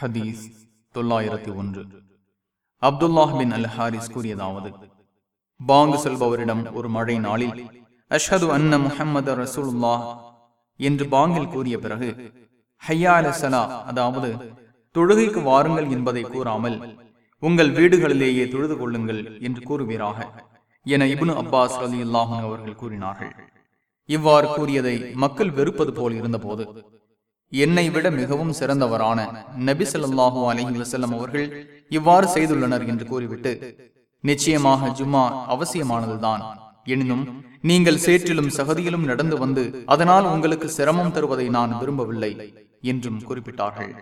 ஹதீஸ் தொள்ளாயிரத்தி ஒன்று. அப்துல்லாஹ் பின் அல் ஹாரிஸ் கூறியதாவது பாங்கு செல்பவரிடம் ஒரு மழை நாளில் அஷ்ஹது அன்ன முஹம்மது ரசூலுல்லாஹ் என்று பாங்கில் கூறிய பிறகு ஹையா அல சலா அதாவது தொழுகைக்கு வாருங்கள் என்பதை கூறாமல் உங்கள் வீடுகளிலேயே தொழுது கொள்ளுங்கள் என்று கூறுவீராக என இபுனு அப்பாஸ் அலி அல்லாஹன் அவர்கள் கூறினார்கள். இவ்வாறு கூறியதை மக்கள் வெறுப்பது போல் இருந்தபோது என்னை விட மிகவும் சிறந்தவரான நபி சொல்லாஹு அலஹி வசல்லம் அவர்கள் இவ்வாறு செய்துள்ளனர் என்று கூறிவிட்டு நிச்சயமாக ஜும்மா அவசியமானதுதான். எனினும் நீங்கள் சேற்றிலும் சகதியிலும் நடந்து வந்து அதனால் உங்களுக்கு சிரமம் தருவதை நான் விரும்பவில்லை என்றும் குறிப்பிட்டார்கள்.